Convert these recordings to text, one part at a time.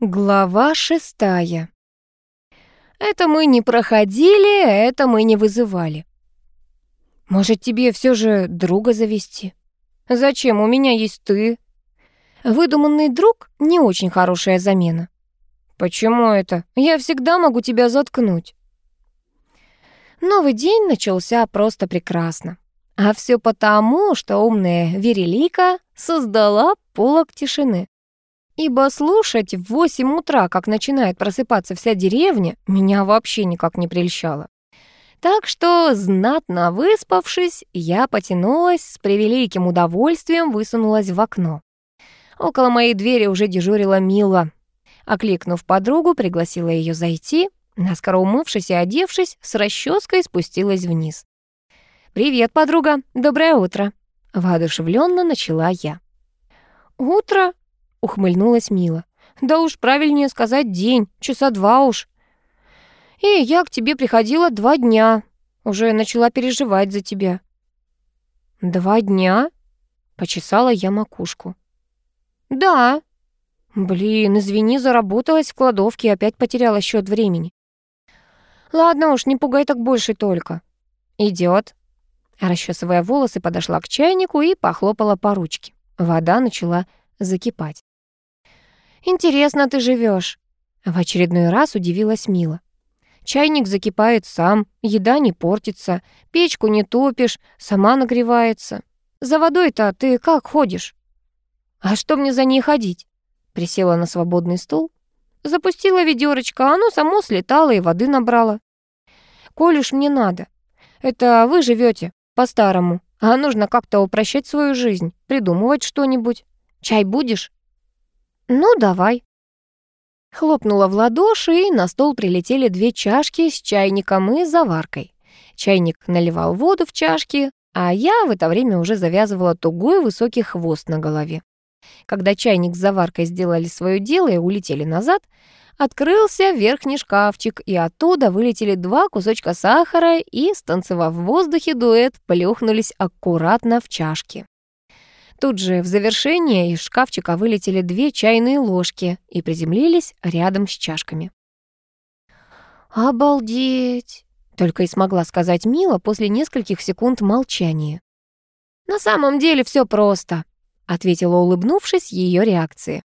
Глава шестая. Это мы не проходили, это мы не вызывали. Может, тебе все же друга завести? Зачем? У меня есть ты. Выдуманный друг — не очень хорошая замена. Почему это? Я всегда могу тебя заткнуть. Новый день начался просто прекрасно. А все потому, что умная Верелика создала полок тишины. Ибо слушать в восемь утра, как начинает просыпаться вся деревня, меня вообще никак не прельщало. Так что, знатно выспавшись, я потянулась, с превеликим удовольствием высунулась в окно. Около моей двери уже дежурила Мила. Окликнув подругу, пригласила ее зайти, наскоро умывшись и одевшись, с расческой спустилась вниз. «Привет, подруга, доброе утро!» Воодушевленно начала я. «Утро?» — ухмыльнулась Мила. «Да уж правильнее сказать день, часа два уж». «И я к тебе приходила два дня, уже начала переживать за тебя». «Два дня?» — почесала я макушку. «Да». «Блин, извини, заработалась в кладовке и опять потеряла счет времени». «Ладно уж, не пугай так больше только». Идет. Расчесывая волосы, подошла к чайнику и похлопала по ручке. Вода начала закипать. «Интересно ты живешь. В очередной раз удивилась Мила. «Чайник закипает сам, еда не портится, печку не топишь, сама нагревается. За водой-то ты как ходишь?» «А что мне за ней ходить?» Присела на свободный стул. Запустила ведерочко, оно само слетало и воды набрало. «Коль мне надо. Это вы живете по-старому, а нужно как-то упрощать свою жизнь, придумывать что-нибудь. Чай будешь?» «Ну, давай». Хлопнула в ладоши, и на стол прилетели две чашки с чайником и заваркой. Чайник наливал воду в чашки, а я в это время уже завязывала тугой высокий хвост на голове. Когда чайник с заваркой сделали свое дело и улетели назад, открылся верхний шкафчик, и оттуда вылетели два кусочка сахара и, станцевав в воздухе дуэт, плюхнулись аккуратно в чашки. Тут же в завершение из шкафчика вылетели две чайные ложки и приземлились рядом с чашками. «Обалдеть!» — только и смогла сказать Мила после нескольких секунд молчания. «На самом деле все просто», — ответила, улыбнувшись ее реакции.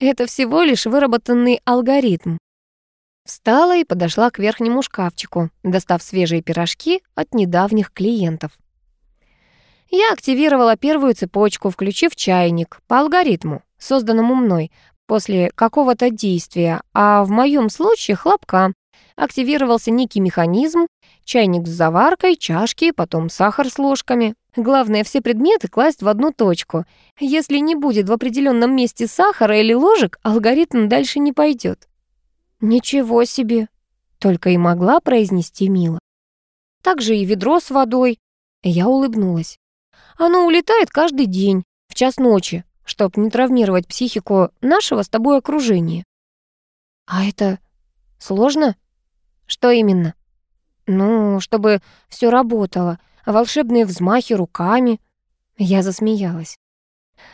«Это всего лишь выработанный алгоритм». Встала и подошла к верхнему шкафчику, достав свежие пирожки от недавних клиентов. Я активировала первую цепочку, включив чайник по алгоритму, созданному мной, после какого-то действия, а в моем случае хлопка. Активировался некий механизм, чайник с заваркой, чашки, потом сахар с ложками. Главное, все предметы класть в одну точку. Если не будет в определенном месте сахара или ложек, алгоритм дальше не пойдет. «Ничего себе!» — только и могла произнести Мила. Также и ведро с водой. Я улыбнулась. Оно улетает каждый день, в час ночи, чтобы не травмировать психику нашего с тобой окружения. А это сложно? Что именно? Ну, чтобы все работало, волшебные взмахи руками. Я засмеялась.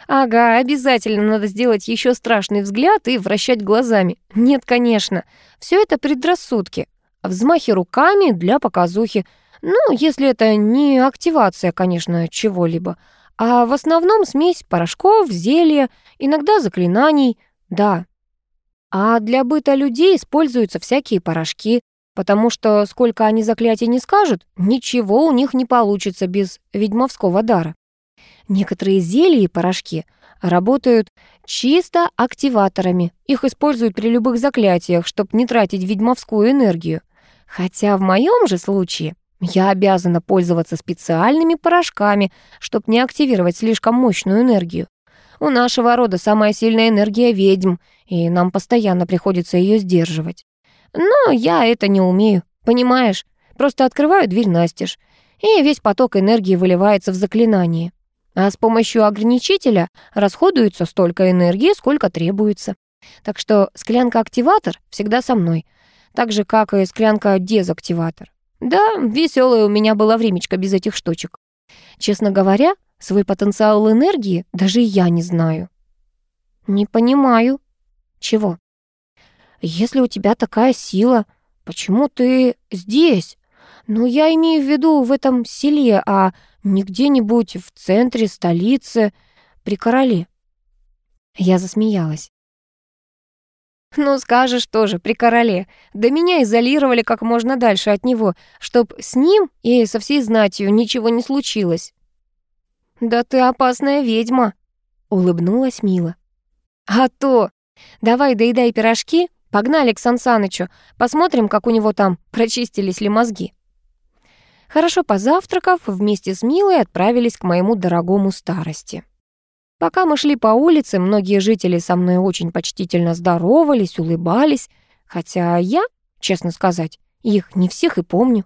Ага, обязательно надо сделать еще страшный взгляд и вращать глазами. Нет, конечно, все это предрассудки. Взмахи руками для показухи — ну, если это не активация, конечно, чего-либо, а в основном смесь порошков, зелья, иногда заклинаний, да. А для быта людей используются всякие порошки, потому что сколько они заклятий не скажут, ничего у них не получится без ведьмовского дара. Некоторые зелья и порошки работают чисто активаторами. Их используют при любых заклятиях, чтобы не тратить ведьмовскую энергию. Хотя в моем же случае я обязана пользоваться специальными порошками, чтобы не активировать слишком мощную энергию. У нашего рода самая сильная энергия ведьм, и нам постоянно приходится ее сдерживать. Но я это не умею, понимаешь? Просто открываю дверь настежь, и весь поток энергии выливается в заклинание. А с помощью ограничителя расходуется столько энергии, сколько требуется. Так что склянка-активатор всегда со мной, так же, как и склянка-дезактиватор. Да, веселое у меня было времечко без этих штучек. Честно говоря, свой потенциал энергии даже я не знаю. Не понимаю. Чего? если у тебя такая сила, почему ты здесь? Ну, я имею в виду в этом селе, а не где-нибудь в центре столицы при короле». Я засмеялась. «Ну, скажешь тоже, при короле. Да меня изолировали как можно дальше от него, чтоб с ним и со всей знатью ничего не случилось». «Да ты опасная ведьма», — улыбнулась Мила. «А то! Давай доедай пирожки, погнали к Сансанычу, посмотрим, как у него там прочистились ли мозги». Хорошо позавтракав, вместе с Милой отправились к моему дорогому старости. Пока мы шли по улице, многие жители со мной очень почтительно здоровались, улыбались, хотя я, честно сказать, их не всех и помню.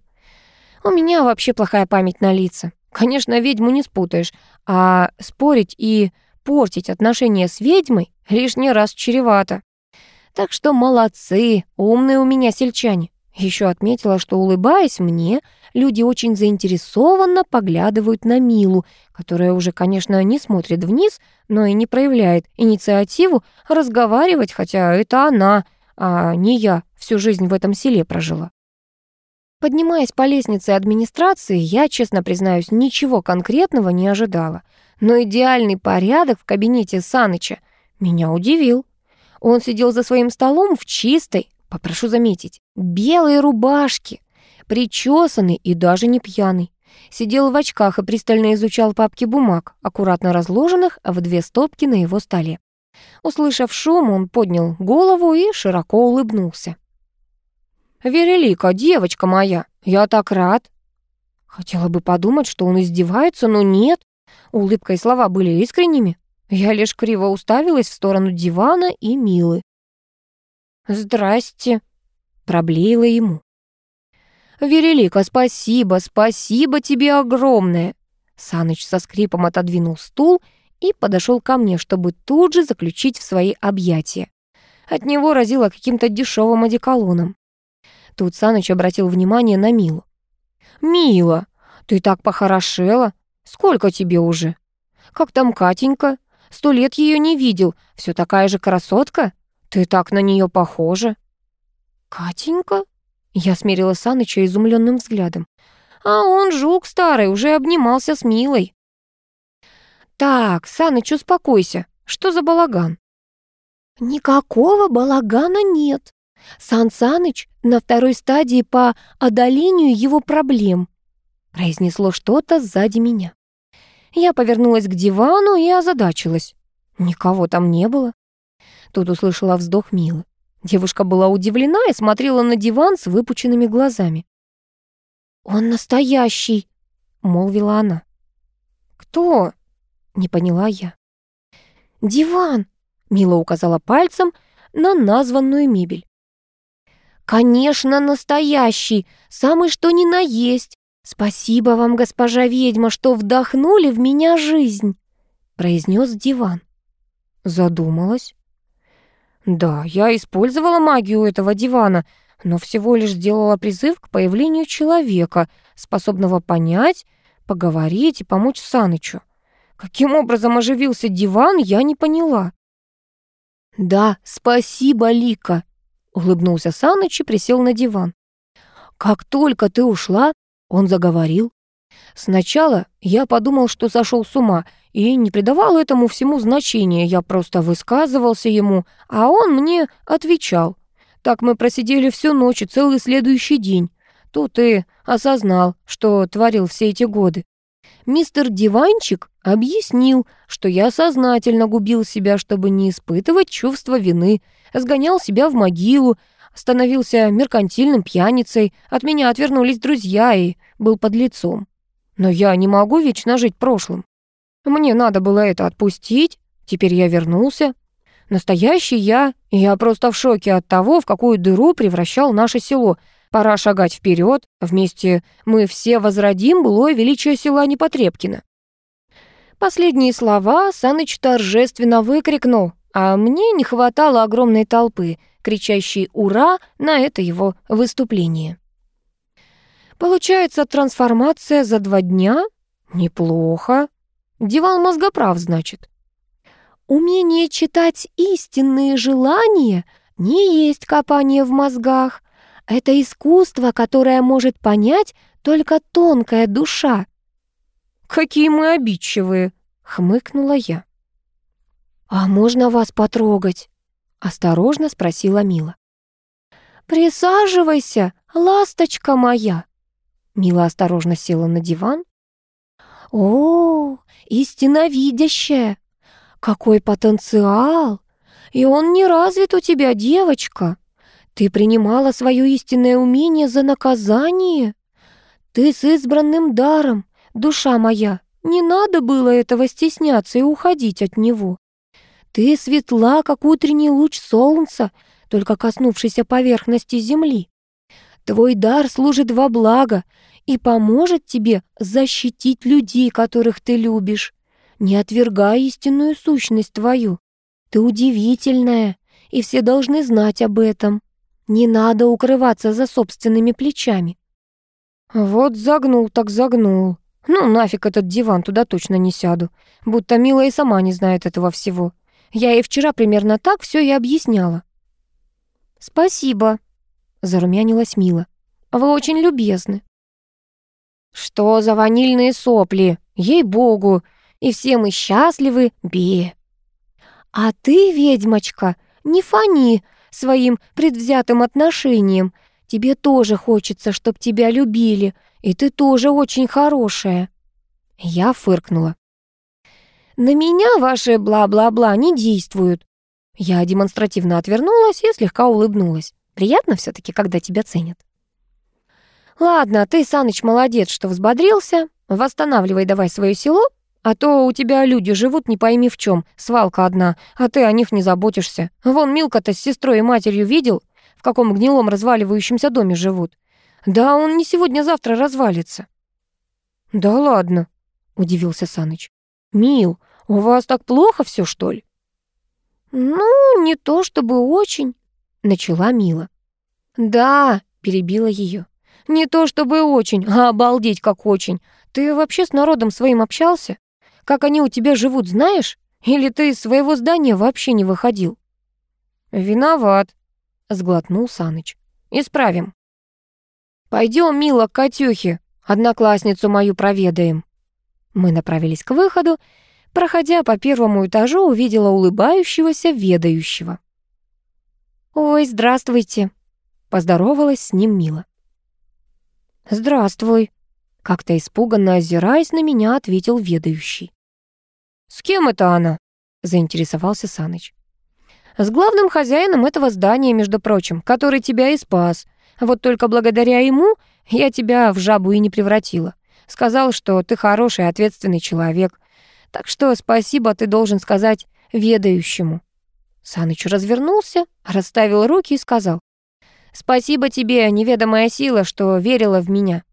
У меня вообще плохая память на лица. Конечно, ведьму не спутаешь, а спорить и портить отношения с ведьмой лишний раз чревато. Так что молодцы, умные у меня сельчане. Еще отметила, что, улыбаясь мне, люди очень заинтересованно поглядывают на Милу, которая уже, конечно, не смотрит вниз, но и не проявляет инициативу разговаривать, хотя это она, а не я всю жизнь в этом селе прожила. Поднимаясь по лестнице администрации, я, честно признаюсь, ничего конкретного не ожидала. Но идеальный порядок в кабинете Саныча меня удивил. Он сидел за своим столом в чистой, Попрошу заметить, белые рубашки, причесанный и даже не пьяный. Сидел в очках и пристально изучал папки бумаг, аккуратно разложенных в две стопки на его столе. Услышав шум, он поднял голову и широко улыбнулся. «Верелика, девочка моя, я так рад!» Хотела бы подумать, что он издевается, но нет. Улыбка и слова были искренними. Я лишь криво уставилась в сторону дивана и Милы. «Здрасте», — проблеяла ему. «Верелика, спасибо, спасибо тебе огромное!» Саныч со скрипом отодвинул стул и подошел ко мне, чтобы тут же заключить в свои объятия. От него разило каким-то дешевым одеколоном. Тут Саныч обратил внимание на Милу. «Мила, ты так похорошела. Сколько тебе уже? Как там Катенька? Сто лет ее не видел. Все такая же красотка?» «Ты так на нее похожа». «Катенька?» Я смерила Саныча изумленным взглядом. «А он жук старый, уже обнимался с Милой». «Так, Саныч, успокойся. Что за балаган?» «Никакого балагана нет. Сан Саныч на второй стадии по одолению его проблем», произнесло что-то сзади меня. Я повернулась к дивану и озадачилась. Никого там не было. Тут услышала вздох Милы. Девушка была удивлена и смотрела на диван с выпученными глазами. «Он настоящий!» — молвила она. «Кто?» — не поняла я. «Диван!» — Мила указала пальцем на названную мебель. «Конечно, настоящий! Самый что ни на есть! Спасибо вам, госпожа ведьма, что вдохнули в меня жизнь!» — произнес диван. Задумалась. Да, я использовала магию этого дивана, но всего лишь сделала призыв к появлению человека, способного понять, поговорить и помочь Санычу. Каким образом оживился диван, я не поняла. «Да, спасибо, Лика», — улыбнулся Саныч и присел на диван. «Как только ты ушла, он заговорил. Сначала я подумал, что сошел с ума, и не придавал этому всему значения, я просто высказывался ему, а он мне отвечал. Так мы просидели всю ночь и целый следующий день. Тут и осознал, что творил все эти годы. Мистер Диванчик объяснил, что я сознательно губил себя, чтобы не испытывать чувство вины, сгонял себя в могилу, становился меркантильным пьяницей, от меня отвернулись друзья и был под лицом. Но я не могу вечно жить прошлым. Мне надо было это отпустить, теперь я вернулся. Настоящий я, я просто в шоке от того, в какую дыру превращал наше село. Пора шагать вперед, вместе мы все возродим былое величие села Непотребкино. Последние слова Саныч торжественно выкрикнул, а мне не хватало огромной толпы, кричащей «Ура!» на это его выступление. Получается, трансформация за два дня? Неплохо. Диван мозгоправ, значит. Умение читать истинные желания не есть копание в мозгах. Это искусство, которое может понять только тонкая душа». «Какие мы обидчивые!» — хмыкнула я. «А можно вас потрогать?» — осторожно спросила Мила. «Присаживайся, ласточка моя!» Мила осторожно села на диван. «О, истинно видящая! Какой потенциал! И он не развит у тебя, девочка! Ты принимала свое истинное умение за наказание! Ты с избранным даром, душа моя! Не надо было этого стесняться и уходить от него! Ты светла, как утренний луч солнца, только коснувшийся поверхности земли. Твой дар служит во благо и поможет тебе защитить людей, которых ты любишь. Не отвергай истинную сущность твою. Ты удивительная, и все должны знать об этом. Не надо укрываться за собственными плечами. Вот загнул так загнул. Ну, нафиг этот диван, туда точно не сяду. Будто Мила и сама не знает этого всего. Я ей вчера примерно так все и объясняла. «Спасибо», — зарумянилась Мила. «Вы очень любезны». «Что за ванильные сопли? Ей-богу! И все мы счастливы, Бе!» «А ты, ведьмочка, не фани своим предвзятым отношением. Тебе тоже хочется, чтоб тебя любили, и ты тоже очень хорошая». Я фыркнула. На меня ваши бла-бла-бла не действуют». Я демонстративно отвернулась и слегка улыбнулась. Приятно все таки когда тебя ценят. «Ладно, ты, Саныч, молодец, что взбодрился. Восстанавливай давай свое село, а то у тебя люди живут не пойми в чем, свалка одна, а ты о них не заботишься. Вон Милка-то с сестрой и матерью видел, в каком гнилом разваливающемся доме живут. Да он не сегодня-завтра развалится». «Да ладно», — удивился Саныч. «Мил, у вас так плохо все, что ли?» «Ну, не то чтобы очень», — начала Мила. «Да», — перебила ее. «Не то чтобы очень, а обалдеть как очень. Ты вообще с народом своим общался? Как они у тебя живут, знаешь? Или ты из своего здания вообще не выходил?» «Виноват», — сглотнул Саныч. «Исправим». «Пойдем, Мила, к Катюхе, одноклассницу мою проведаем». Мы направились к выходу. Проходя по первому этажу, увидела улыбающегося ведающего. «Ой, здравствуйте!» — поздоровалась с ним Мила. «Здравствуй!» — как-то испуганно озираясь на меня, ответил ведающий. «С кем это она?» — заинтересовался Саныч. «С главным хозяином этого здания, между прочим, который тебя и спас. Вот только благодаря ему я тебя в жабу и не превратила. Сказал, что ты хороший, ответственный человек. Так что спасибо ты должен сказать ведающему». Саныч развернулся, расставил руки и сказал. «Спасибо тебе, неведомая сила, что верила в меня».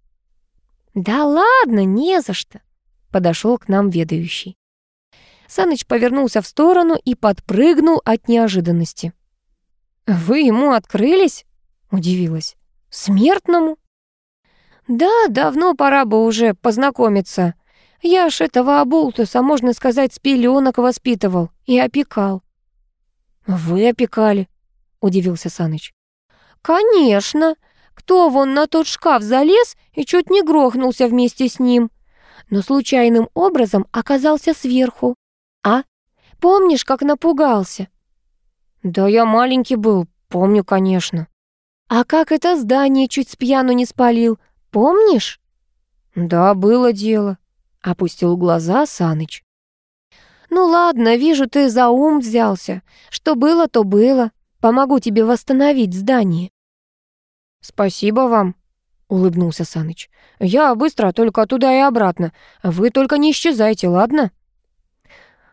«Да ладно, не за что», — подошел к нам ведающий. Саныч повернулся в сторону и подпрыгнул от неожиданности. «Вы ему открылись?» — удивилась. «Смертному?» «Да, давно пора бы уже познакомиться. Я ж этого оболтуса, можно сказать, с пеленок воспитывал и опекал». «Вы опекали?» — удивился Саныч. «Конечно. Кто вон на тот шкаф залез и чуть не грохнулся вместе с ним, но случайным образом оказался сверху. А? Помнишь, как напугался?» «Да я маленький был, помню, конечно». «А как это здание чуть с пьяну не спалил? Помнишь?» «Да, было дело», — опустил глаза Саныч. «Ну ладно, вижу, ты за ум взялся. Что было, то было. Помогу тебе восстановить здание». «Спасибо вам», — улыбнулся Саныч. «Я быстро, только туда и обратно. Вы только не исчезайте, ладно?»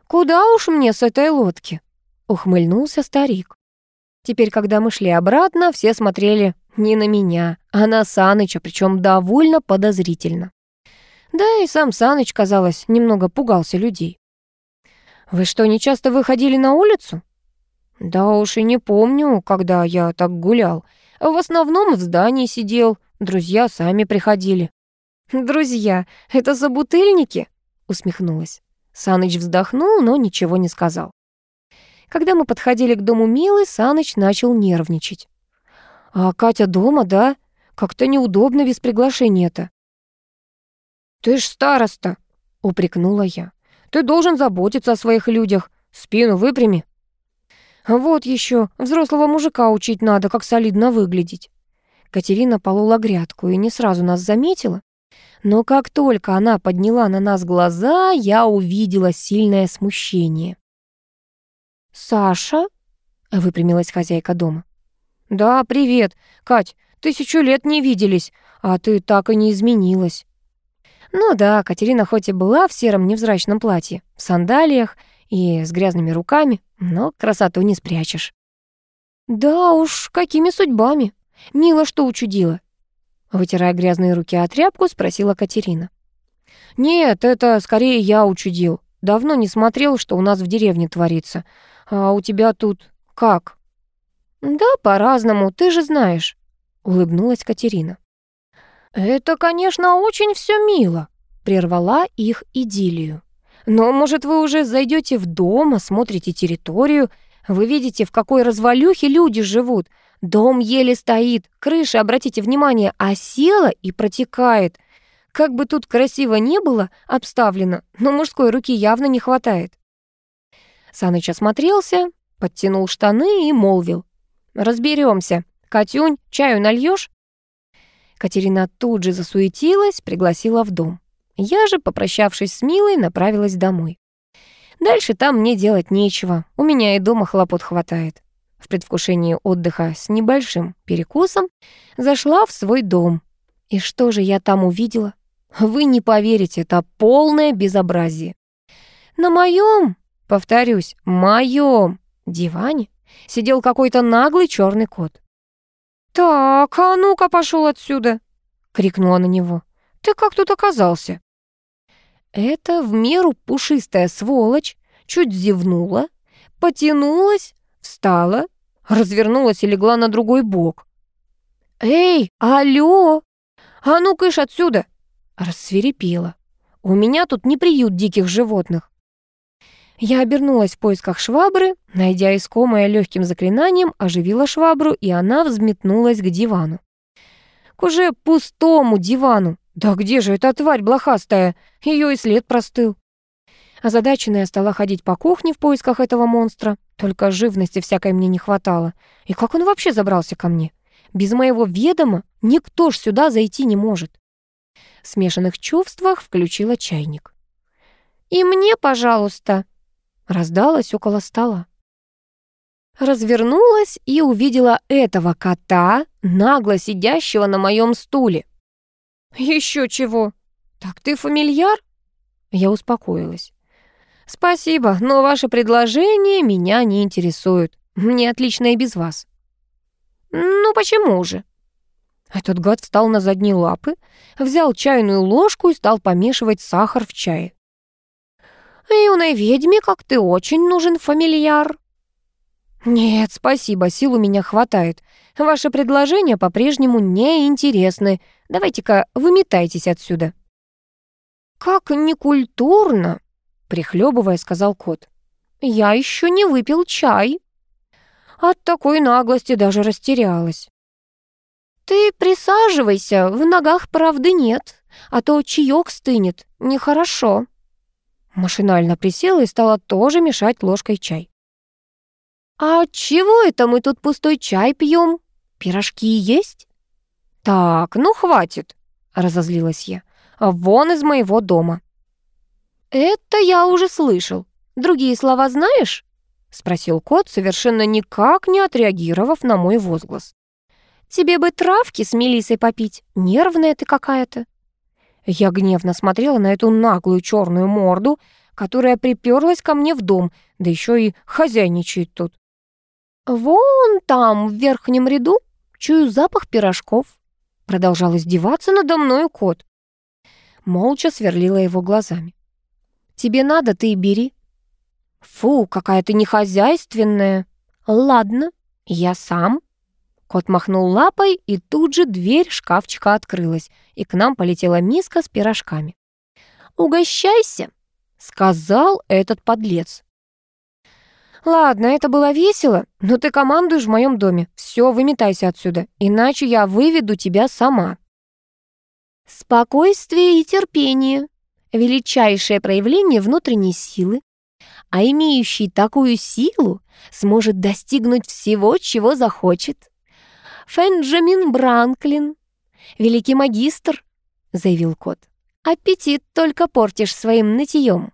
«Куда уж мне с этой лодки?» — ухмыльнулся старик. Теперь, когда мы шли обратно, все смотрели не на меня, а на Саныча, причем довольно подозрительно. Да и сам Саныч, казалось, немного пугался людей. «Вы что, не часто выходили на улицу?» «Да уж и не помню, когда я так гулял. В основном в здании сидел, друзья сами приходили». «Друзья, это забутыльники?» — усмехнулась. Саныч вздохнул, но ничего не сказал. Когда мы подходили к дому Милы, Саныч начал нервничать. «А Катя дома, да? Как-то неудобно без приглашения-то». «Ты ж староста», — упрекнула я. «Ты должен заботиться о своих людях. Спину выпрями». «Вот еще, взрослого мужика учить надо, как солидно выглядеть». Катерина полола грядку и не сразу нас заметила. Но как только она подняла на нас глаза, я увидела сильное смущение. «Саша?» — выпрямилась хозяйка дома. «Да, привет. Кать, тысячу лет не виделись, а ты так и не изменилась». Ну да, Катерина хоть и была в сером невзрачном платье, в сандалиях и с грязными руками, но красоту не спрячешь. «Да уж, какими судьбами? Мила что учудила?» Вытирая грязные руки от тряпку, спросила Катерина. «Нет, это скорее я учудил. Давно не смотрел, что у нас в деревне творится. А у тебя тут как?» «Да, по-разному, ты же знаешь», — улыбнулась Катерина. «Это, конечно, очень все мило», — прервала их идиллию. «Но, может, вы уже зайдете в дом, осмотрите территорию, вы видите, в какой развалюхе люди живут. Дом еле стоит, крыша, обратите внимание, осела и протекает. Как бы тут красиво не было обставлено, но мужской руки явно не хватает». Саныч осмотрелся, подтянул штаны и молвил. «Разберемся. Катюнь, чаю нальешь? Катерина тут же засуетилась, пригласила в дом. Я же, попрощавшись с Милой, направилась домой. Дальше там мне делать нечего, у меня и дома хлопот хватает. В предвкушении отдыха с небольшим перекусом зашла в свой дом. И что же я там увидела? Вы не поверите, это полное безобразие. На моем, повторюсь, моем диване сидел какой-то наглый черный кот. «Так, а ну-ка пошел отсюда!» — крикнула на него. «Ты как тут оказался?» Это в меру пушистая сволочь чуть зевнула, потянулась, встала, развернулась и легла на другой бок. «Эй, алло! А ну кыш отсюда!» Рассверепела. «У меня тут не приют диких животных. Я обернулась в поисках швабры, найдя искомое легким заклинанием, оживила швабру, и она взметнулась к дивану. К уже пустому дивану. Да где же эта тварь блохастая? Ее и след простыл. Озадаченная стала ходить по кухне в поисках этого монстра. Только живности всякой мне не хватало. И как он вообще забрался ко мне? Без моего ведома никто ж сюда зайти не может. В смешанных чувствах включила чайник. «И мне, пожалуйста», раздалось около стола. Развернулась и увидела этого кота, нагло сидящего на моем стуле. «Еще чего? Так ты фамильяр?» Я успокоилась. «Спасибо, но ваше предложение меня не интересует. Мне отлично и без вас». «Ну почему же?» Этот гад встал на задние лапы, взял чайную ложку и стал помешивать сахар в чае. Юной ведьме, как ты, очень нужен фамильяр». «Нет, спасибо, сил у меня хватает. Ваши предложения по-прежнему не интересны. Давайте-ка выметайтесь отсюда». «Как некультурно», — прихлебывая, сказал кот. «Я еще не выпил чай». От такой наглости даже растерялась. «Ты присаживайся, в ногах правды нет, а то чаек стынет, нехорошо». Машинально присела и стала тоже мешать ложкой чай. «А чего это мы тут пустой чай пьем? Пирожки есть?» «Так, ну хватит», — разозлилась я. «Вон из моего дома». «Это я уже слышал. Другие слова знаешь?» — спросил кот, совершенно никак не отреагировав на мой возглас. «Тебе бы травки с Мелиссой попить, нервная ты какая-то». Я гневно смотрела на эту наглую черную морду, которая приперлась ко мне в дом, да еще и хозяйничает тут. «Вон там, в верхнем ряду, чую запах пирожков», продолжал издеваться надо мною кот. Молча сверлила его глазами. «Тебе надо, ты и бери». «Фу, какая ты нехозяйственная». «Ладно, я сам». Кот махнул лапой, и тут же дверь шкафчика открылась, и к нам полетела миска с пирожками. «Угощайся!» — сказал этот подлец. Ладно, это было весело, но ты командуешь в моем доме. Все, выметайся отсюда, иначе я выведу тебя сама. Спокойствие и терпение — величайшее проявление внутренней силы, а имеющий такую силу сможет достигнуть всего, чего захочет. Фенджамин Бранклин, великий магистр, заявил кот. Аппетит только портишь своим нытьем.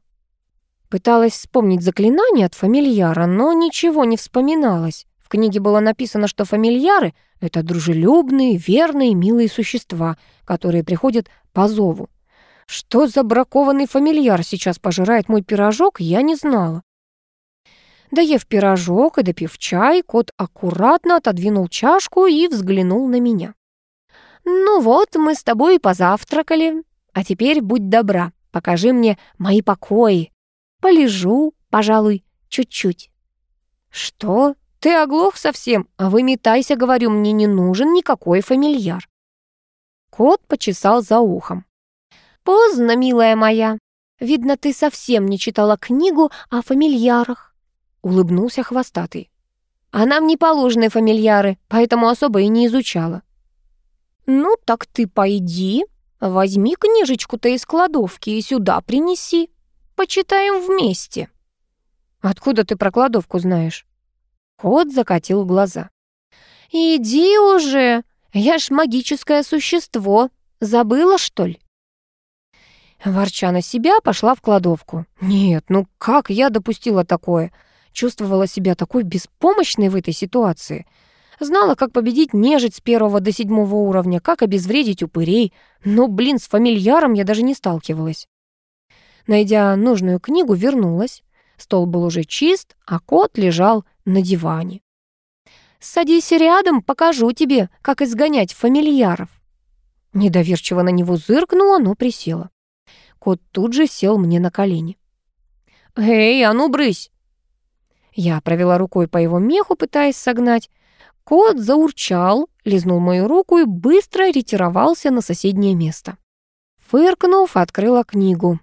Пыталась вспомнить заклинание от фамильяра, но ничего не вспоминалось. В книге было написано, что фамильяры — это дружелюбные, верные, милые существа, которые приходят по зову. Что за бракованный фамильяр сейчас пожирает мой пирожок, я не знала. Доев пирожок и допив чай, кот аккуратно отодвинул чашку и взглянул на меня. «Ну вот, мы с тобой и позавтракали. А теперь будь добра, покажи мне мои покои. Полежу, пожалуй, чуть-чуть». «Что? Ты оглох совсем? А выметайся, говорю, мне не нужен никакой фамильяр». Кот почесал за ухом. «Поздно, милая моя. Видно, ты совсем не читала книгу о фамильярах», — улыбнулся хвостатый. «А нам не положены фамильяры, поэтому особо и не изучала». «Ну, так ты пойди, возьми книжечку-то из кладовки и сюда принеси. Почитаем вместе». «Откуда ты про кладовку знаешь?» Кот закатил глаза. «Иди уже, я ж магическое существо. Забыла, что ли?» Ворча на себя, пошла в кладовку. Нет, ну как я допустила такое? Чувствовала себя такой беспомощной в этой ситуации. Знала, как победить нежить с первого до седьмого уровня, как обезвредить упырей, но, блин, с фамильяром я даже не сталкивалась. Найдя нужную книгу, вернулась. Стол был уже чист, а кот лежал на диване. «Садись рядом, покажу тебе, как изгонять фамильяров». Недоверчиво на него зыркнула, но присела. Кот тут же сел мне на колени. «Эй, а ну брысь!» Я провела рукой по его меху, пытаясь согнать. Кот заурчал, лизнул мою руку и быстро ретировался на соседнее место. Фыркнув, открыла книгу.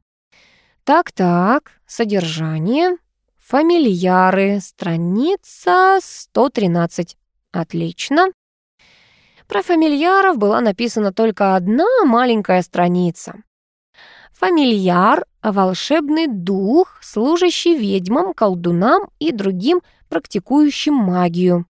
Так-так, содержание. Фамильяры, страница 113. Отлично. Про фамильяров была написана только одна маленькая страница. Фамильяр — волшебный дух, служащий ведьмам, колдунам и другим практикующим магию.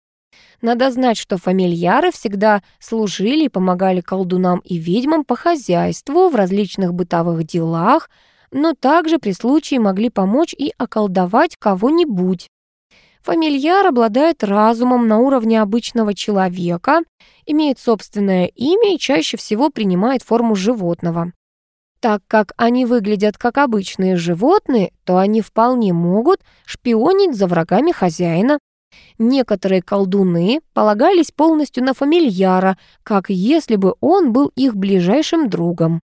Надо знать, что фамильяры всегда служили и помогали колдунам и ведьмам по хозяйству, в различных бытовых делах, но также при случае могли помочь и околдовать кого-нибудь. Фамильяр обладает разумом на уровне обычного человека, имеет собственное имя и чаще всего принимает форму животного. Так как они выглядят как обычные животные, то они вполне могут шпионить за врагами хозяина. Некоторые колдуны полагались полностью на фамильяра, как если бы он был их ближайшим другом.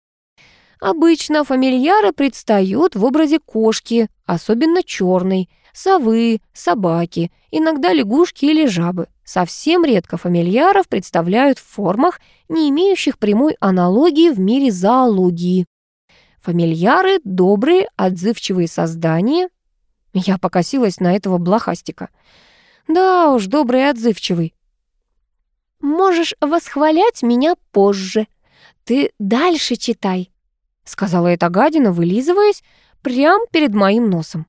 Обычно фамильяры предстают в образе кошки, особенно черной, совы, собаки, иногда лягушки или жабы. Совсем редко фамильяров представляют в формах, не имеющих прямой аналогии в мире зоологии. Фамильяры — добрые, отзывчивые создания. Я покосилась на этого блохастика. Да уж, добрый и отзывчивый. «Можешь восхвалять меня позже. Ты дальше читай», — сказала эта гадина, вылизываясь прямо перед моим носом.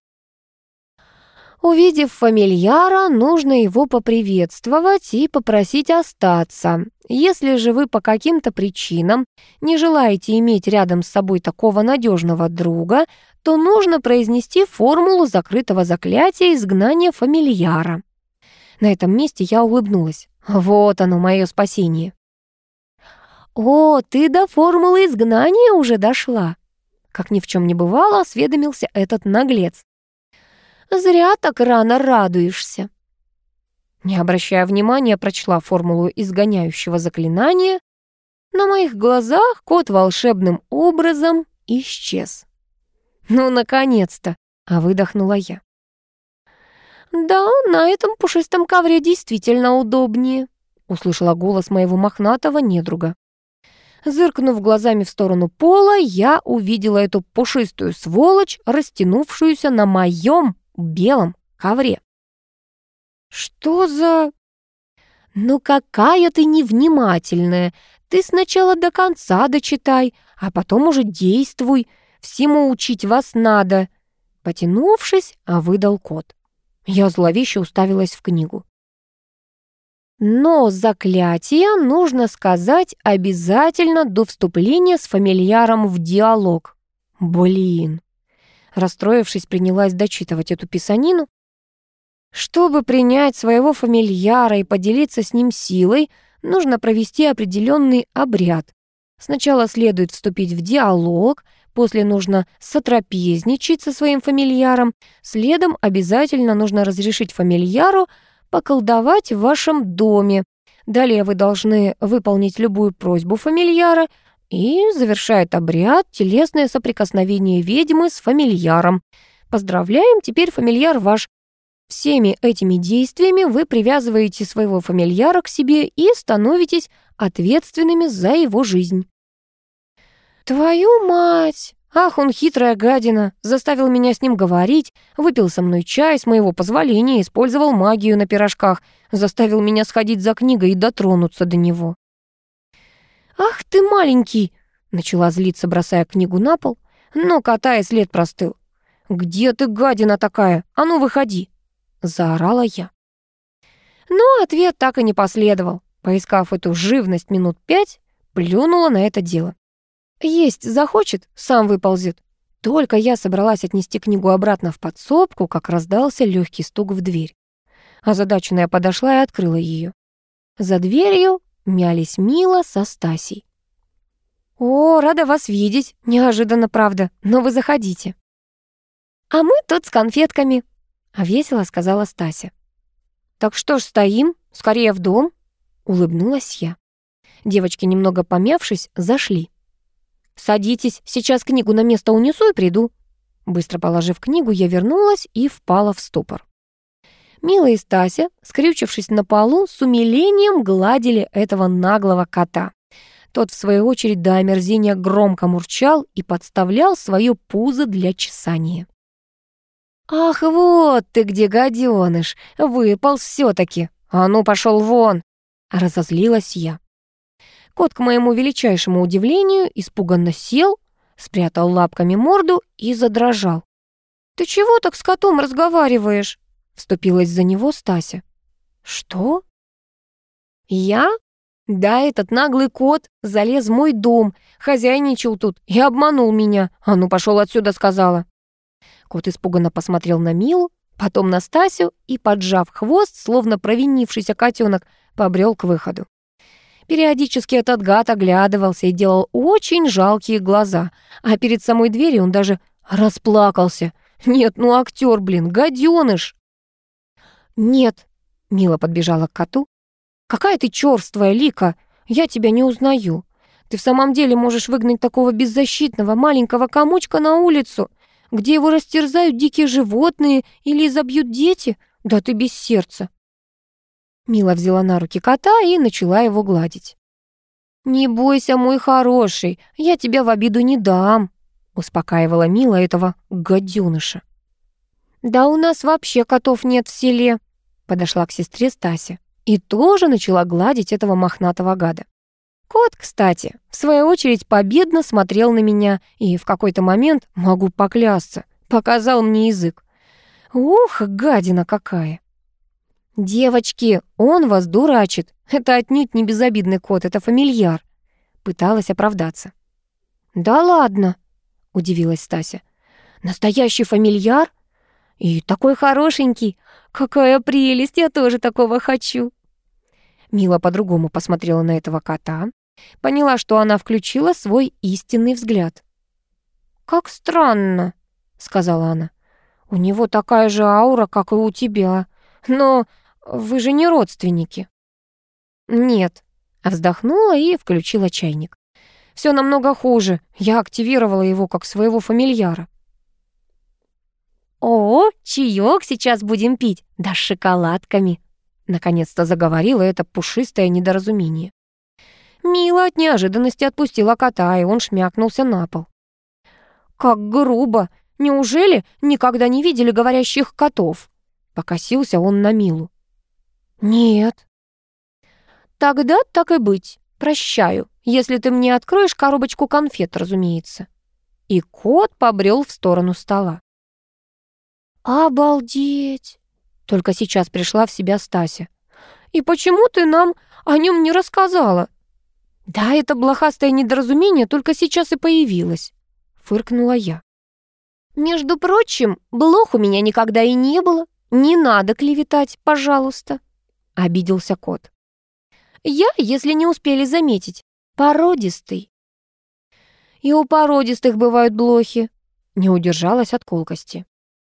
Увидев фамильяра, нужно его поприветствовать и попросить остаться. Если же вы по каким-то причинам не желаете иметь рядом с собой такого надежного друга, то нужно произнести формулу закрытого заклятия изгнания фамильяра. На этом месте я улыбнулась. Вот оно, мое спасение. «О, ты до формулы изгнания уже дошла!» Как ни в чем не бывало, осведомился этот наглец. Зря так рано радуешься». Не обращая внимания, прочла формулу изгоняющего заклинания. На моих глазах кот волшебным образом исчез. «Ну, наконец-то!» — а выдохнула я. «Да, на этом пушистом ковре действительно удобнее», — услышала голос моего мохнатого недруга. Зыркнув глазами в сторону пола, я увидела эту пушистую сволочь, растянувшуюся на моем белом ковре. «Что за...» «Ну какая ты невнимательная! Ты сначала до конца дочитай, а потом уже действуй. Всему учить вас надо!» Потянувшись, а выдал кот. Я зловеще уставилась в книгу. Но заклятие нужно сказать обязательно до вступления с фамильяром в диалог. Блин. Расстроившись, принялась дочитывать эту писанину. Чтобы принять своего фамильяра и поделиться с ним силой, нужно провести определенный обряд. Сначала следует вступить в диалог, после нужно сотрапезничать со своим фамильяром, следом обязательно нужно разрешить фамильяру поколдовать в вашем доме. Далее вы должны выполнить любую просьбу фамильяра и завершает обряд телесное соприкосновение ведьмы с фамильяром. Поздравляем, теперь фамильяр ваш. Всеми этими действиями вы привязываете своего фамильяра к себе и становитесь ответственными за его жизнь. «Твою мать! Ах, он хитрая гадина! Заставил меня с ним говорить, выпил со мной чай с моего позволения, использовал магию на пирожках, заставил меня сходить за книгой и дотронуться до него». «Ах ты маленький!» — начала злиться, бросая книгу на пол, но кота и след простыл. «Где ты, гадина такая? А ну, выходи!» — заорала я. Но ответ так и не последовал. Поискав эту живность минут пять, плюнула на это дело. Есть захочет, сам выползет. Только я собралась отнести книгу обратно в подсобку, как раздался легкий стук в дверь. Озадаченная подошла и открыла ее. За дверью мялись Мила со Стасей. «О, рада вас видеть. Неожиданно, правда. Но вы заходите». «А мы тут с конфетками», — весело сказала Стася. «Так что ж стоим? Скорее в дом», — улыбнулась я. Девочки, немного помявшись, зашли. «Садитесь, сейчас книгу на место унесу и приду». Быстро положив книгу, я вернулась и впала в ступор. Мила и Стася, скрючившись на полу, с умилением гладили этого наглого кота. Тот, в свою очередь, до омерзения громко мурчал и подставлял свое пузо для чесания. «Ах, вот ты где, гаденыш! Выполз все таки А ну, пошел вон!» Разозлилась я. Кот, к моему величайшему удивлению, испуганно сел, спрятал лапками морду и задрожал. «Ты чего так с котом разговариваешь?» Вступилась за него Стася. «Что?» «Я? Да, этот наглый кот залез в мой дом, хозяйничал тут и обманул меня. А ну, пошел отсюда, сказала». Кот испуганно посмотрел на Милу, потом на Стасю и, поджав хвост, словно провинившийся котенок, побрел к выходу. Периодически этот гад оглядывался и делал очень жалкие глаза, а перед самой дверью он даже расплакался. Нет, ну актер, блин, гаденыш. «Нет», — Мила подбежала к коту. «Какая ты чёрствая, Лика! Я тебя не узнаю. Ты в самом деле можешь выгнать такого беззащитного маленького комочка на улицу, где его растерзают дикие животные или изобьют дети? Да ты без сердца!» Мила взяла на руки кота и начала его гладить. «Не бойся, мой хороший, я тебя в обиду не дам», успокаивала Мила этого гадюныша. «Да у нас вообще котов нет в селе», подошла к сестре Стася и тоже начала гладить этого мохнатого гада. Кот, кстати, в свою очередь победно смотрел на меня и в какой-то момент, могу поклясться, показал мне язык. Ух, гадина какая! «Девочки, он вас дурачит. Это отнюдь не безобидный кот, это фамильяр», — пыталась оправдаться. «Да ладно», — удивилась Стася. «Настоящий фамильяр? И такой хорошенький. Какая прелесть, я тоже такого хочу». Мила по-другому посмотрела на этого кота, поняла, что она включила свой истинный взгляд. «Как странно», — сказала она. «У него такая же аура, как и у тебя. Но вы же не родственники». «Нет», — вздохнула и включила чайник. Все намного хуже. Я активировала его как своего фамильяра. «О, чаек сейчас будем пить, да с шоколадками!» Наконец-то заговорила это пушистое недоразумение. Мила от неожиданности отпустила кота, и он шмякнулся на пол. «Как грубо! Неужели никогда не видели говорящих котов?» Покосился он на Милу. «Нет». «Тогда так и быть. Прощаю, если ты мне откроешь коробочку конфет, разумеется». И кот побрел в сторону стола. «Обалдеть!» Только сейчас пришла в себя Стася. «И почему ты нам о нем не рассказала?» «Да, это блохастое недоразумение только сейчас и появилось», — фыркнула я. «Между прочим, блох у меня никогда и не было. Не надо клеветать, пожалуйста», — обиделся кот. «Я, если не успели заметить, породистый». «И у породистых бывают блохи», — не удержалась от колкости.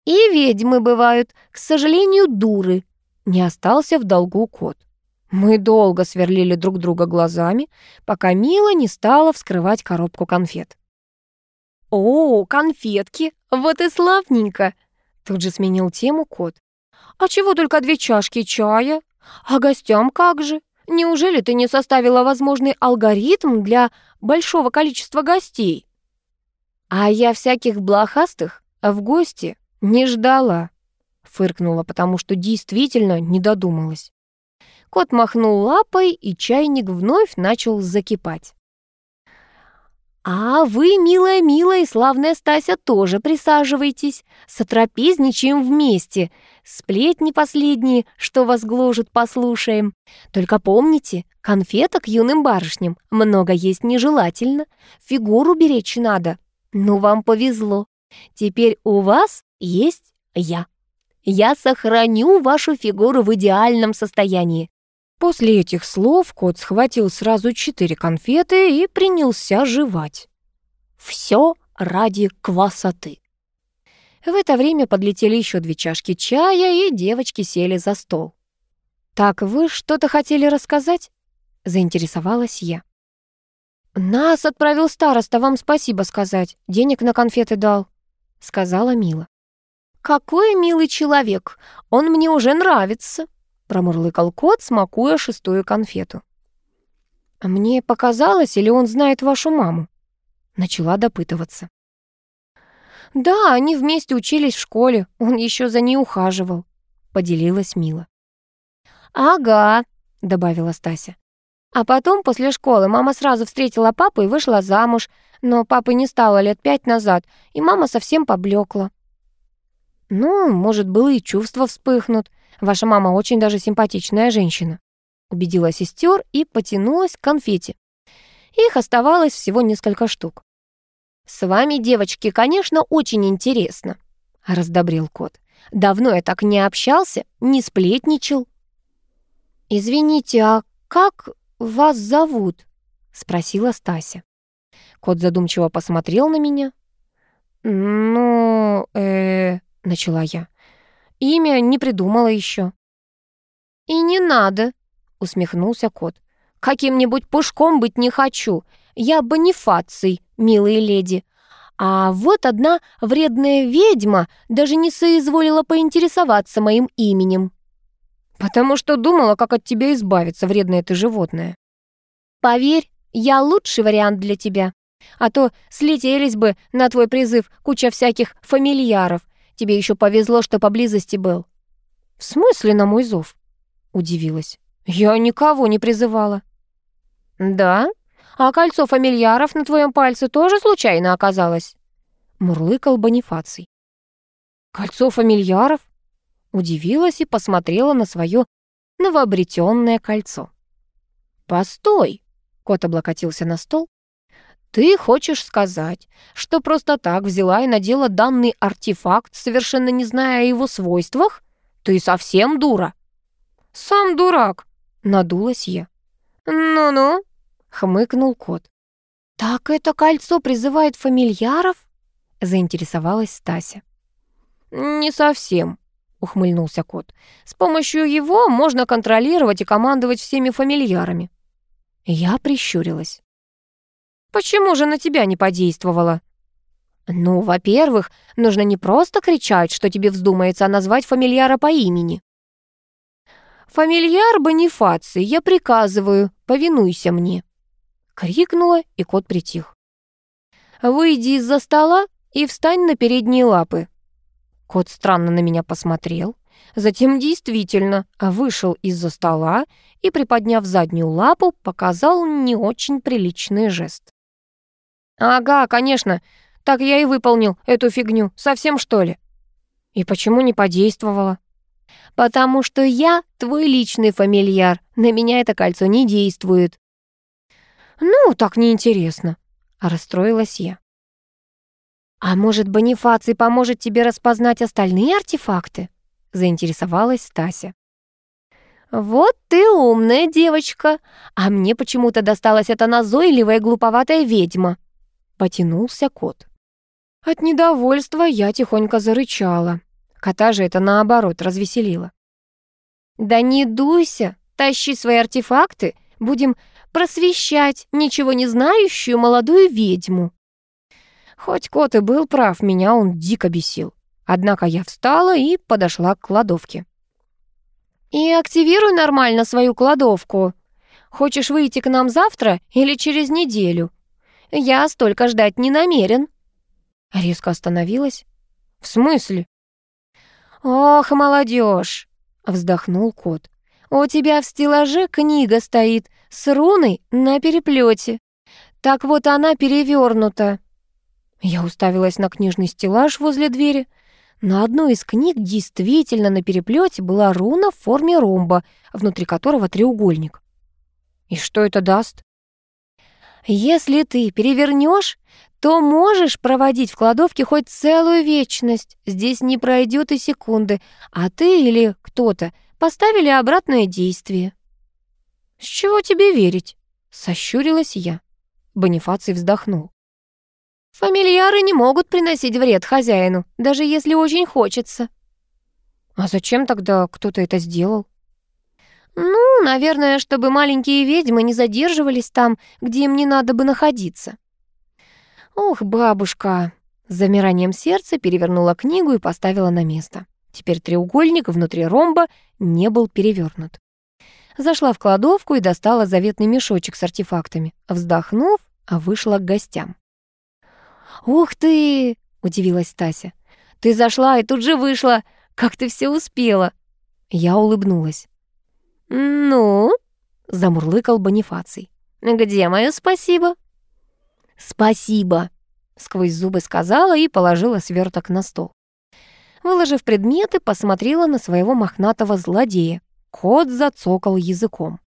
«И ведьмы бывают, к сожалению, дуры», — не остался в долгу кот. Мы долго сверлили друг друга глазами, пока Мила не стала вскрывать коробку конфет. «О, конфетки! Вот и славненько!» Тут же сменил тему кот. «А чего только две чашки чая? А гостям как же? Неужели ты не составила возможный алгоритм для большого количества гостей?» «А я всяких блохастых в гости не ждала», фыркнула, потому что действительно не додумалась. Кот махнул лапой, и чайник вновь начал закипать. «А вы, милая-милая и славная Стася, тоже присаживайтесь. Сотрапезничаем вместе. Сплетни последние, что вас гложет, послушаем. Только помните, конфеток юным барышням много есть нежелательно. Фигуру беречь надо. Ну, вам повезло. Теперь у вас есть я. Я сохраню вашу фигуру в идеальном состоянии. После этих слов кот схватил сразу четыре конфеты и принялся жевать. Все ради квасоты. В это время подлетели еще две чашки чая, и девочки сели за стол. «Так вы что-то хотели рассказать?» — заинтересовалась я. «Нас отправил староста, вам спасибо сказать. Денег на конфеты дал», — сказала Мила. «Какой милый человек! Он мне уже нравится!» Промурлыкал кот, смакуя шестую конфету. «А мне показалось, или он знает вашу маму?» Начала допытываться. «Да, они вместе учились в школе, он еще за ней ухаживал», — поделилась Мила. «Ага», — добавила Стася. А потом, после школы, мама сразу встретила папу и вышла замуж, но папы не стало лет пять назад, и мама совсем поблекла. «Ну, может, было и чувства вспыхнут. Ваша мама очень даже симпатичная женщина», убедила сестер и потянулась к конфете. Их оставалось всего несколько штук. «С вами, девочки, конечно, очень интересно», — раздобрел кот. «Давно я так не общался, не сплетничал». «Извините, а как вас зовут?» — спросила Стася. Кот задумчиво посмотрел на меня. «Ну, э, начала я. Имя не придумала еще. «И не надо», — усмехнулся кот. «Каким-нибудь пушком быть не хочу. Я Бонифаций, милые леди. А вот одна вредная ведьма даже не соизволила поинтересоваться моим именем. Потому что думала, как от тебя избавиться, вредное ты животное. Поверь, я лучший вариант для тебя. А то слетелись бы на твой призыв куча всяких фамильяров, Тебе еще повезло, что поблизости был». «В смысле на мой зов?» — удивилась. «Я никого не призывала». «Да? А кольцо фамильяров на твоем пальце тоже случайно оказалось?» — мурлыкал Бонифаций. «Кольцо фамильяров?» Удивилась и посмотрела на свое новообретенное кольцо. «Постой!» — кот облокотился на стол. Ты хочешь сказать, что просто так взяла и надела данный артефакт, совершенно не зная о его свойствах? Ты совсем дура. Сам дурак, надулась я. Ну-ну, хмыкнул кот. Так это кольцо призывает фамильяров? заинтересовалась Стася. Не совсем, ухмыльнулся кот. С помощью его можно контролировать и командовать всеми фамильярами. Я прищурилась. Почему же на тебя не подействовало?» «Ну, во-первых, нужно не просто кричать, что тебе вздумается, а назвать фамильяра по имени». «Фамильяр Бонифаций, я приказываю, повинуйся мне!» Крикнула, и кот притих. «Выйди из-за стола и встань на передние лапы». Кот странно на меня посмотрел, Затем действительно вышел из-за стола и, приподняв заднюю лапу, показал не очень приличный жест. «Ага, конечно, так я и выполнил эту фигню. Совсем что ли?» «И почему не подействовало?» «Потому что я твой личный фамильяр. На меня это кольцо не действует». «Ну, так неинтересно», — расстроилась я. «А может, Бонифаций поможет тебе распознать остальные артефакты?» — заинтересовалась Стася. «Вот ты умная девочка, а мне почему-то досталась эта назойливая глуповатая ведьма», — потянулся кот. От недовольства я тихонько зарычала. Кота же это наоборот развеселило. «Да не дуйся, тащи свои артефакты, будем просвещать ничего не знающую молодую ведьму». Хоть кот и был прав, меня он дико бесил. Однако я встала и подошла к кладовке. «И активируй нормально свою кладовку. Хочешь выйти к нам завтра или через неделю? Я столько ждать не намерен». Резко остановилась. «В смысле?» «Ох, молодежь!» — вздохнул кот. «У тебя в стеллаже книга стоит с руной на переплете. Так вот она перевернута. Я уставилась на книжный стеллаж возле двери. На одной из книг действительно на переплете была руна в форме ромба, внутри которого треугольник. И что это даст? Если ты перевернешь, то можешь проводить в кладовке хоть целую вечность. Здесь не пройдет и секунды, а ты или кто-то поставили обратное действие. «С чего тебе верить?» — сощурилась я. Бонифаций вздохнул. Фамильяры не могут приносить вред хозяину, даже если очень хочется. А зачем тогда кто-то это сделал? Ну, наверное, чтобы маленькие ведьмы не задерживались там, где им не надо бы находиться. Ох, бабушка, с замиранием сердца перевернула книгу и поставила на место. Теперь треугольник внутри ромба не был перевернут. Зашла в кладовку и достала заветный мешочек с артефактами. Вздохнув, вышла к гостям. «Ух ты!» — удивилась Тася. «Ты зашла и тут же вышла! Как ты все успела!» Я улыбнулась. «Ну?» — замурлыкал Бонифаций. «Где мое спасибо?» «Спасибо!» — сквозь зубы сказала и положила сверток на стол. Выложив предметы, посмотрела на своего мохнатого злодея. Кот зацокал языком.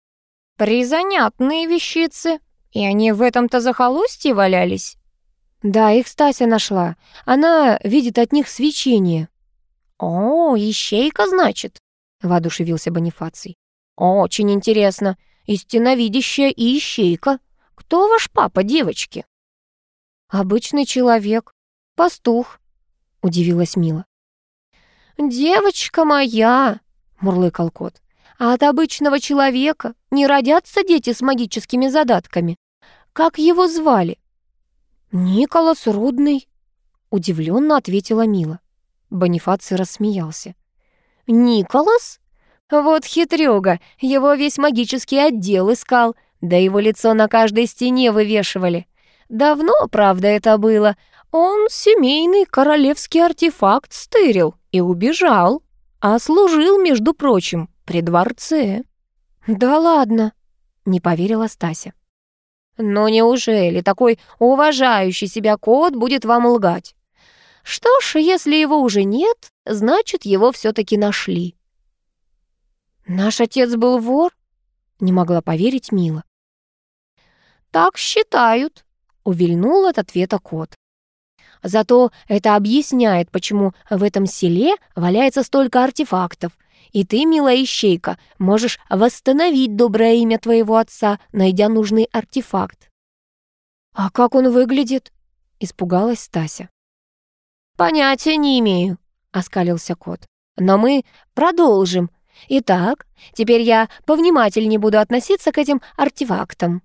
«Призанятные вещицы, и они в этом-то захолустье валялись?» «Да, их Стася нашла. Она видит от них свечение». «О, ищейка, значит?» — воодушевился Бонифаций. «Очень интересно. Истиновидящая и ищейка. Кто ваш папа, девочки?» «Обычный человек. Пастух», — удивилась Мила. «Девочка моя», — мурлыкал кот, «а от обычного человека не родятся дети с магическими задатками. Как его звали?» «Николас Рудный», — удивленно ответила Мила. Бонифаций рассмеялся. «Николас? Вот хитрюга, его весь магический отдел искал, да его лицо на каждой стене вывешивали. Давно, правда, это было. Он семейный королевский артефакт стырил и убежал, а служил, между прочим, при дворце». «Да ладно», — не поверила Стася. Но неужели такой уважающий себя кот будет вам лгать? Что ж, если его уже нет, значит, его все таки нашли. Наш отец был вор? Не могла поверить Мила. Так считают, увильнул от ответа кот. Зато это объясняет, почему в этом селе валяется столько артефактов, и ты, милая ищейка, можешь восстановить доброе имя твоего отца, найдя нужный артефакт». «А как он выглядит?» — испугалась Стася. «Понятия не имею», — оскалился кот. «Но мы продолжим. Итак, теперь я повнимательнее буду относиться к этим артефактам».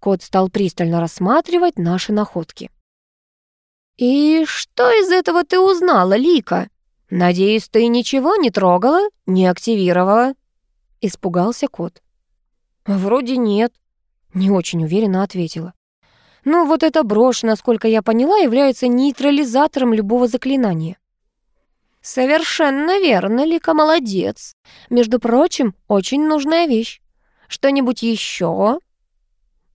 Кот стал пристально рассматривать наши находки. «И что из этого ты узнала, Лика?» «Надеюсь, ты ничего не трогала, не активировала?» — испугался кот. «Вроде нет», — не очень уверенно ответила. «Ну, вот эта брошь, насколько я поняла, является нейтрализатором любого заклинания». «Совершенно верно, Лика, молодец. Между прочим, очень нужная вещь. Что-нибудь еще?»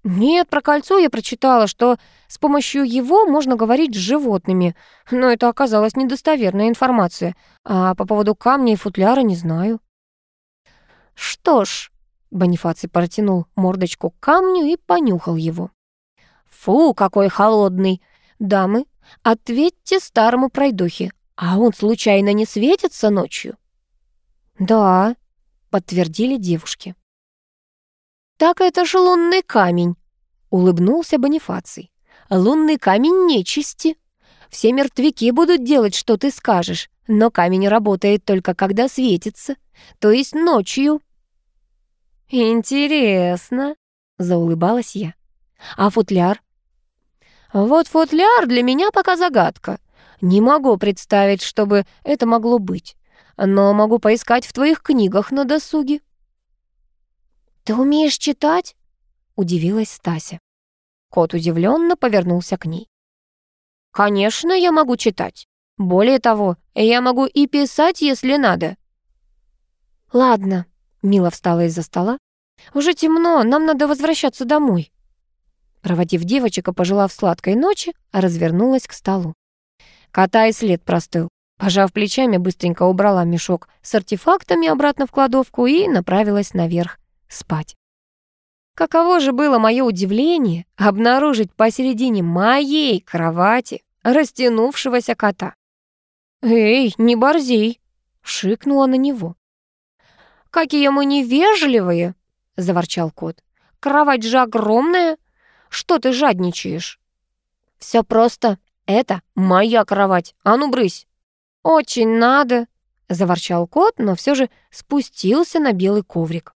«Нет, про кольцо я прочитала, что с помощью его можно говорить с животными, но это оказалась недостоверная информация, а по поводу камня и футляра не знаю». «Что ж», — Бонифаций протянул мордочку к камню и понюхал его. «Фу, какой холодный! Дамы, ответьте старому пройдухе, а он случайно не светится ночью?» «Да», — подтвердили девушки. «Так это же лунный камень», — улыбнулся Бонифаций. «Лунный камень нечисти. Все мертвяки будут делать, что ты скажешь, но камень работает только когда светится, то есть ночью». «Интересно», — заулыбалась я. «А футляр?» «Вот футляр для меня пока загадка. Не могу представить, чтобы это могло быть, но могу поискать в твоих книгах на досуге». «Ты умеешь читать?» — удивилась Стася. Кот удивленно повернулся к ней. «Конечно, я могу читать. Более того, я могу и писать, если надо». «Ладно», — Мила встала из-за стола. «Уже темно, нам надо возвращаться домой». Проводив девочек и пожелав сладкой ночи, развернулась к столу. Кота и след простыл. Пожав плечами, быстренько убрала мешок с артефактами обратно в кладовку и направилась наверх спать. Каково же было мое удивление обнаружить посередине моей кровати растянувшегося кота. «Эй, не борзей!» — шикнула на него. «Какие мы невежливые!» — заворчал кот. «Кровать же огромная! Что ты жадничаешь?» «Все просто. Это моя кровать. А ну, брысь!» «Очень надо!» — заворчал кот, но все же спустился на белый коврик.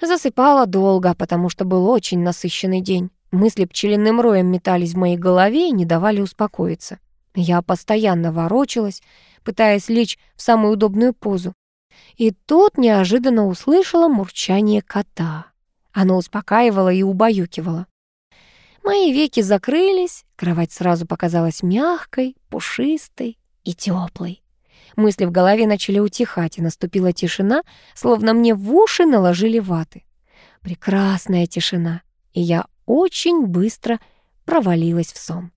Засыпала долго, потому что был очень насыщенный день. Мысли пчелиным роем метались в моей голове и не давали успокоиться. Я постоянно ворочалась, пытаясь лечь в самую удобную позу. И тут неожиданно услышала мурчание кота. Оно успокаивало и убаюкивало. Мои веки закрылись, кровать сразу показалась мягкой, пушистой и теплой. Мысли в голове начали утихать, и наступила тишина, словно мне в уши наложили ваты. Прекрасная тишина, и я очень быстро провалилась в сон.